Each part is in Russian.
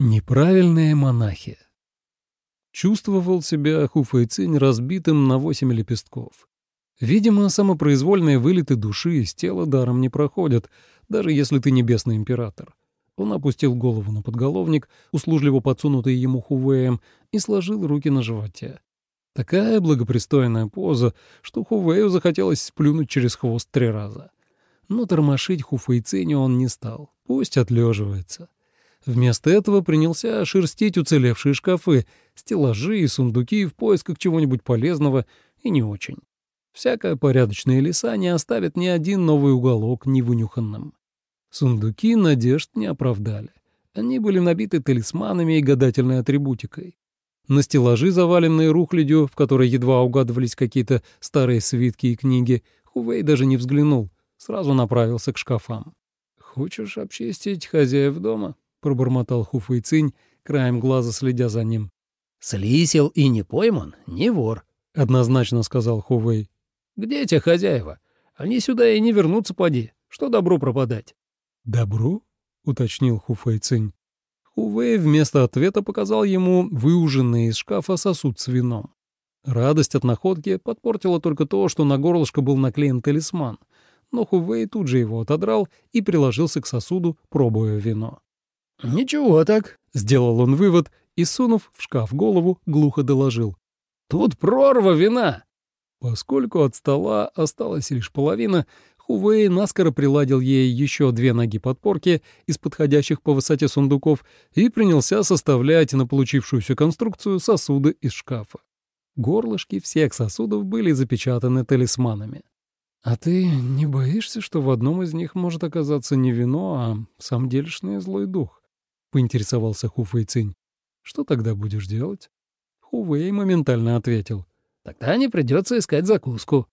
Неправильные монахи. Чувствовал себя Хуфэйцинь разбитым на восемь лепестков. Видимо, самопроизвольные вылеты души из тела даром не проходят, даже если ты небесный император. Он опустил голову на подголовник, услужливо подсунутый ему Хувеем, и сложил руки на животе. Такая благопристойная поза, что Хувею захотелось сплюнуть через хвост три раза. Но тормошить Хуфэйциню он не стал, пусть отлеживается. Вместо этого принялся шерстить уцелевшие шкафы, стеллажи и сундуки в поисках чего-нибудь полезного и не очень. Всякая порядочная лиса не оставит ни один новый уголок невынюханным. Сундуки надежд не оправдали. Они были набиты талисманами и гадательной атрибутикой. На стеллажи, заваленные рухлядью, в которой едва угадывались какие-то старые свитки и книги, Хувей даже не взглянул, сразу направился к шкафам. «Хочешь обчистить хозяев дома?» — пробормотал Хуфэй Цинь, краем глаза следя за ним. «Слисел и не пойман, не вор», — однозначно сказал Хувей. «Где те хозяева? Они сюда и не вернутся, поди. Что добро пропадать?» «Добро?» — уточнил Хуфэй Цинь. Хувей вместо ответа показал ему выуженный из шкафа сосуд с вином. Радость от находки подпортила только то, что на горлышко был наклеен талисман, но Хувей тут же его отодрал и приложился к сосуду, пробуя вино. «Ничего так», — сделал он вывод и, сунув в шкаф голову, глухо доложил. «Тут прорва вина!» Поскольку от стола осталась лишь половина, Хувей наскоро приладил ей еще две ноги подпорки из подходящих по высоте сундуков и принялся составлять на получившуюся конструкцию сосуды из шкафа. Горлышки всех сосудов были запечатаны талисманами. «А ты не боишься, что в одном из них может оказаться не вино, а сам делишный злой дух?» — поинтересовался Хуфэй Цинь. «Что тогда будешь делать?» Хувей моментально ответил. «Тогда не придется искать закуску».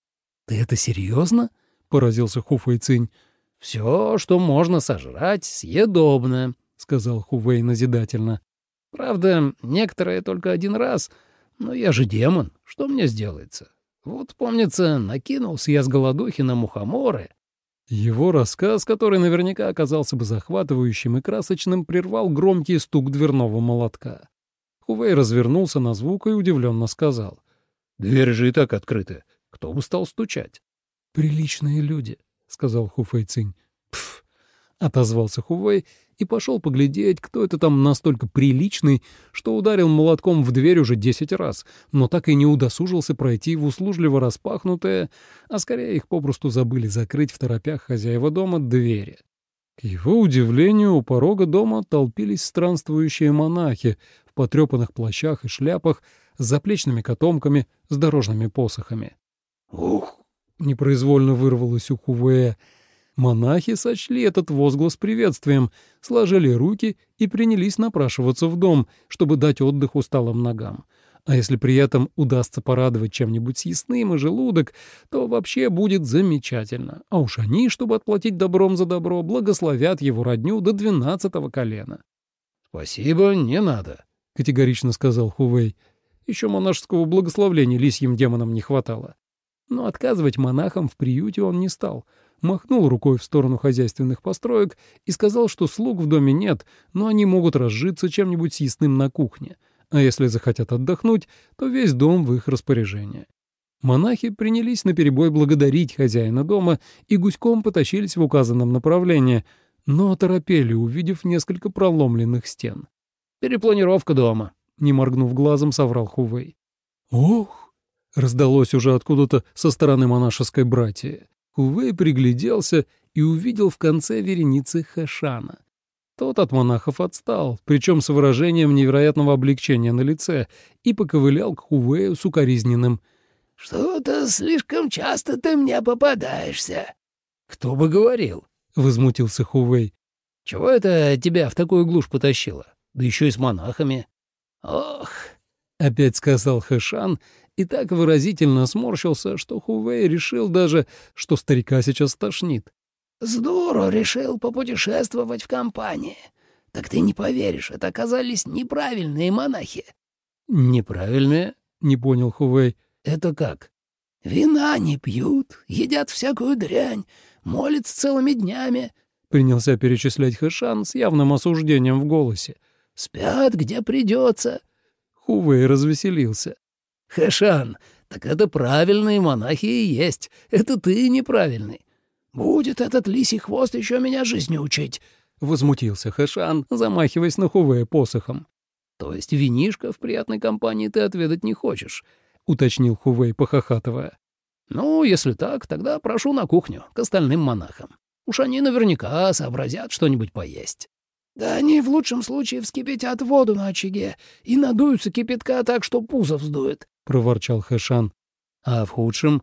«Ты это серьезно? поразился Хуфэй Цинь. «Все, что можно сожрать, съедобно», — сказал Хувей назидательно. «Правда, некоторые только один раз, но я же демон, что мне сделается? Вот, помнится, накинулся я с голодухи на мухоморы, его рассказ, который наверняка оказался бы захватывающим и красочным, прервал громкий стук дверного молотка. Хувей развернулся на звук и удивленно сказал. «Дверь же и так открыта. Кто бы стал стучать?» «Приличные люди», — сказал Хуфэй Цинь. «Пф, — отозвался Хувей и пошел поглядеть, кто это там настолько приличный, что ударил молотком в дверь уже десять раз, но так и не удосужился пройти в услужливо распахнутое, а скорее их попросту забыли закрыть в торопях хозяева дома двери. К его удивлению, у порога дома толпились странствующие монахи в потрепанных плащах и шляпах с заплечными котомками, с дорожными посохами. «Ух!» — непроизвольно вырвалось у Хувея — Монахи сочли этот возглас приветствием, сложили руки и принялись напрашиваться в дом, чтобы дать отдых усталым ногам. А если при этом удастся порадовать чем-нибудь съестным и желудок, то вообще будет замечательно. А уж они, чтобы отплатить добром за добро, благословят его родню до двенадцатого колена. «Спасибо, не надо», — категорично сказал Хувей. Еще монашеского благословления лисьим демонам не хватало. Но отказывать монахам в приюте он не стал — махнул рукой в сторону хозяйственных построек и сказал, что слуг в доме нет, но они могут разжиться чем-нибудь съестным на кухне, а если захотят отдохнуть, то весь дом в их распоряжении. Монахи принялись наперебой благодарить хозяина дома и гуськом потащились в указанном направлении, но оторопели, увидев несколько проломленных стен. «Перепланировка дома», — не моргнув глазом, соврал Хувей. «Ох!» — раздалось уже откуда-то со стороны монашеской братьи. Хувей пригляделся и увидел в конце вереницы Хэшана. Тот от монахов отстал, причем с выражением невероятного облегчения на лице, и поковылял к Хувею с укоризненным. «Что-то слишком часто ты мне попадаешься». «Кто бы говорил?» — возмутился Хувей. «Чего это тебя в такую глушь потащило? Да еще и с монахами». «Ох!» — опять сказал Хэшан и так выразительно сморщился, что Хувей решил даже, что старика сейчас тошнит. «Здорово решил попутешествовать в компании. Так ты не поверишь, это оказались неправильные монахи». «Неправильные?» — не понял Хувей. «Это как?» «Вина не пьют, едят всякую дрянь, молятся целыми днями», — принялся перечислять Хэшан с явным осуждением в голосе. Спят, где придется. Хувей развеселился. Хэшан, так это правильные монахи и есть. Это ты неправильный. Будет этот лисий хвост еще меня жизни учить. — возмутился Хэшан, замахиваясь на Хувея посохом. «То есть винишко в приятной компании ты отведать не хочешь?» — уточнил Хувей, похохатывая. «Ну, если так, тогда прошу на кухню, к остальным монахам. Уж они наверняка сообразят что-нибудь поесть». «Да они в лучшем случае вскипятят воду на очаге и надуются кипятка так, что пузо вздует», — проворчал Хэшан. «А в худшем?»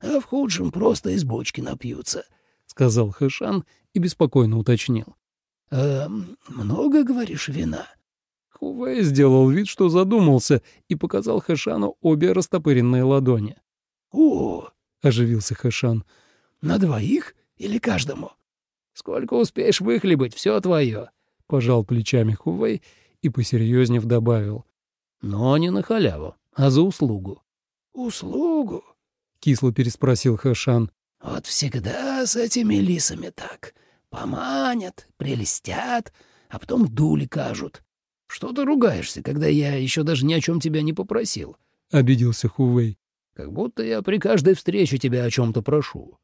«А в худшем просто из бочки напьются», — сказал Хэшан и беспокойно уточнил. «Э, много, говоришь, вина?» Хувей сделал вид, что задумался, и показал Хэшану обе растопыренные ладони. «О!» — оживился Хэшан. «На двоих или каждому?» «Сколько успеешь выхлебать, все твое», — пожал плечами Хувей и посерьезнее добавил. «Но не на халяву, а за услугу». «Услугу?» — кисло переспросил Хэшан. «Вот всегда с этими лисами так. Поманят, прелестят, а потом дули кажут. Что ты ругаешься, когда я еще даже ни о чем тебя не попросил?» — обиделся Хувей. «Как будто я при каждой встрече тебя о чем-то прошу».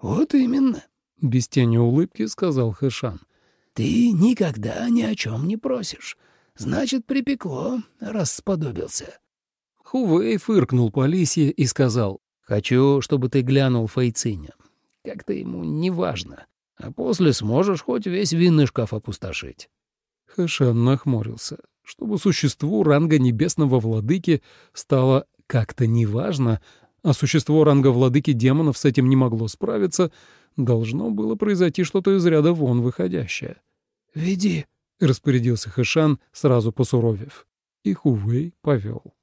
«Вот именно», — без тени улыбки сказал Хэшан. «Ты никогда ни о чем не просишь. Значит, припекло, раз сподобился». Хувей фыркнул по лисье и сказал, «Хочу, чтобы ты глянул Фейциня. Как-то ему не важно а после сможешь хоть весь винный шкаф опустошить». Хэшан нахмурился. Чтобы существу ранга небесного владыки стало как-то неважно, а существо ранга владыки демонов с этим не могло справиться, должно было произойти что-то из ряда вон выходящее. «Веди», — распорядился Хэшан, сразу посуровев. И Хувей повел.